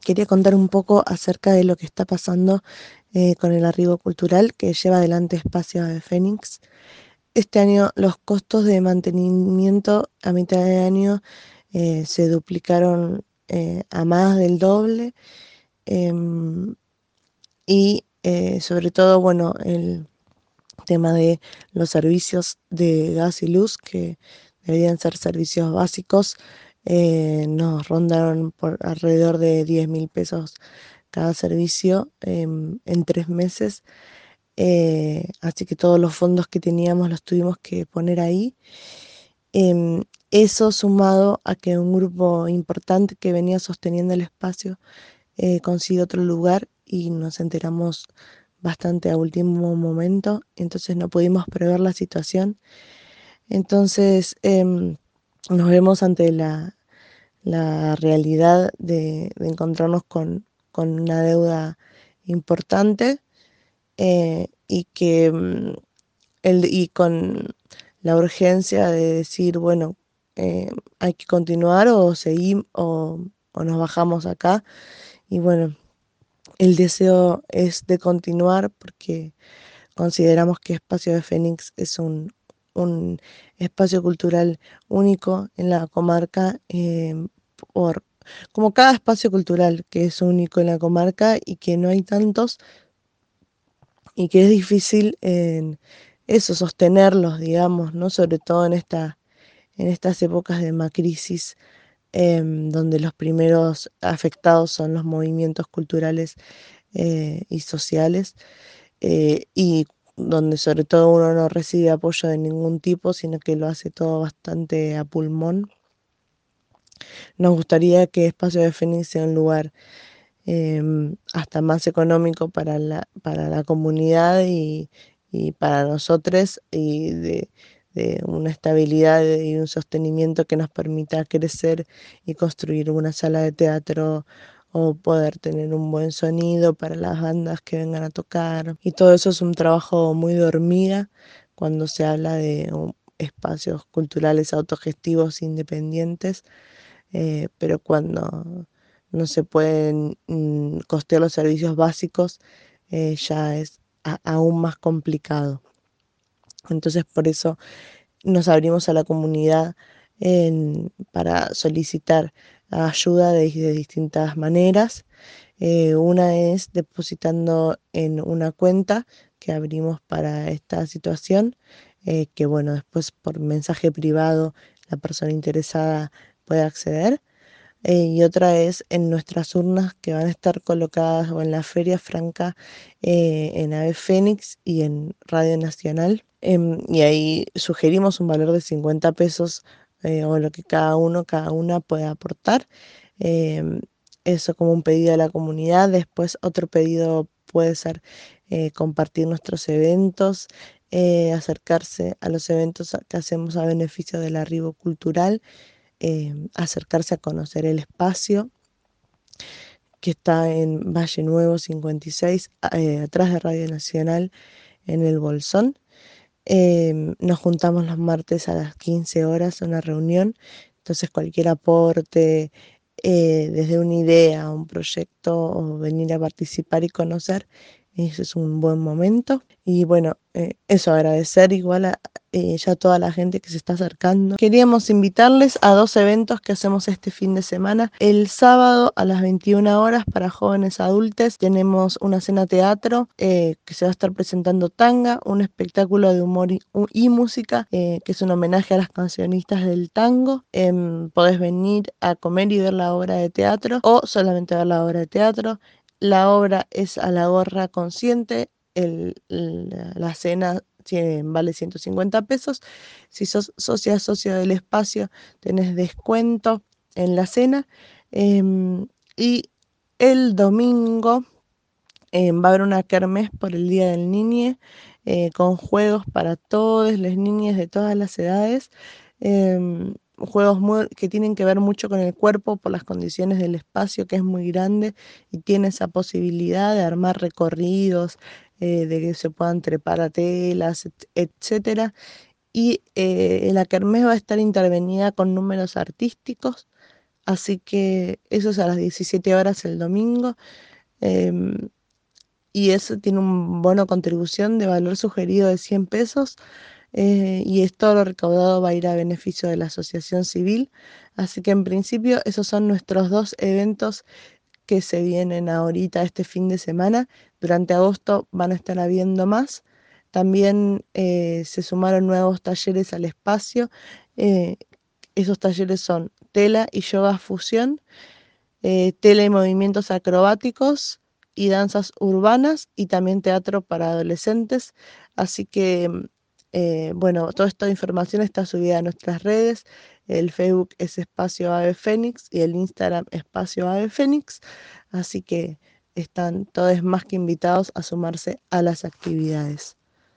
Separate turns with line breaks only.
quería contar un poco acerca de lo que está pasando eh, con el arribo cultural que lleva adelante Espacio de Fénix. Este año los costos de mantenimiento a mitad de año eh, se duplicaron eh, a más del doble em, y sobre todo, bueno, el tema de los servicios de gas y luz que deberían ser servicios básicos eh, nos rondaron por alrededor de 10 mil pesos cada servicio em, en tres meses. Eh, así que todos los fondos que teníamos los tuvimos que poner ahí. Em, eso sumado a que un grupo importante que venía sosteniendo el espacio eh, consigue otro lugar y nos enteramos bastante a último momento, entonces no pudimos prever la situación. Entonces em, nos vemos ante la, la realidad de, encontrarnos con, una deuda importante eh, y que mm, el, y con la urgencia de decir, bueno, eh, hay que continuar o seguimos o, nos bajamos acá. Y bueno, el deseo es de continuar porque consideramos que Espacio de Fénix es un, un espacio cultural único en la comarca eh, como cada espacio cultural que es único en la comarca y que no hay tantos y que es difícil en eso sostenerlos, digamos, ¿no? Sobre todo en esta, en estas épocas de macrisis, em, donde los primeros afectados son los movimientos culturales eh, y sociales, eh, y donde sobre todo uno no recibe apoyo de ningún tipo, sino que lo hace todo bastante a pulmón. Nos gustaría que Espacio de Fénix sea un lugar em, hasta más económico para la, para la comunidad y, para nosotros y de, una estabilidad y un sostenimiento que nos permita crecer y construir una sala de teatro o poder tener un buen sonido para las bandas que vengan a tocar. Y todo eso es un trabajo muy dormida cuando se habla de espacios culturales autogestivos independientes. Eh, pero cuando no se pueden mm, costear los servicios básicos, eh, ya es aún más complicado. Entonces, por eso nos abrimos a la comunidad para solicitar ayuda de, distintas maneras. Eh, una es depositando en una cuenta que abrimos para esta situación, que bueno, después por mensaje privado la persona interesada puede acceder. Eh, y otra es en nuestras urnas que van a estar colocadas o en la Feria Franca eh, en Ave Fénix y en Radio Nacional. Em, y ahí sugerimos un valor de 50 pesos eh, o lo que cada uno, cada una puede aportar. Em, eso como un pedido a la comunidad. Después otro pedido puede ser compartir nuestros eventos, acercarse a los eventos que hacemos a beneficio del arribo cultural eh, acercarse a conocer el espacio que está en Valle Nuevo 56, eh, atrás de Radio Nacional, en el Bolsón. Em, nos juntamos los martes a las 15 horas una reunión, entonces cualquier aporte, eh, desde una idea, un proyecto o venir a participar y conocer, ese es un buen momento. Y bueno, eso, agradecer igual a, eh, ya toda la gente que se está acercando. Queríamos invitarles a dos eventos que hacemos este fin de semana. El sábado a las 21 horas para jóvenes adultos tenemos una cena teatro eh, que se va a estar presentando Tanga, un espectáculo de humor y, música eh, que es un homenaje a las cancionistas del tango. Em, podés venir a comer y ver la obra de teatro o solamente ver la obra de teatro. La obra es a la gorra consciente, la cena vale 150 pesos. Si sos socia, socio del espacio, tenés descuento en la cena. Em, y el domingo em, va a haber una kermés por el Día del Niño eh, con juegos para todas las niñas de todas las edades. Juegos que tienen que ver mucho con el cuerpo por las condiciones del espacio que es muy grande y tiene esa posibilidad de armar recorridos, eh, de que se puedan trepar a telas, etcétera. Y eh, la kermés va a estar intervenida con números artísticos, Así que eso es a las 17 horas el domingo. Em, y eso tiene un bono contribución de valor sugerido de 100 pesos. Eh, y es todo lo recaudado va a ir a beneficio de la asociación civil. Así que en principio esos son nuestros dos eventos que se vienen ahorita este fin de semana. Durante agosto van a estar habiendo más. También eh, se sumaron nuevos talleres al espacio. Eh, esos talleres son tela y yoga fusión, eh, tela y movimientos acrobáticos y danzas urbanas y también teatro para adolescentes. Así que, bueno, toda esta información está subida a nuestras redes. El Facebook es Espacio Ave Fénix y el Instagram Espacio Ave Fénix. Así que están todos más que invitados a sumarse a las actividades.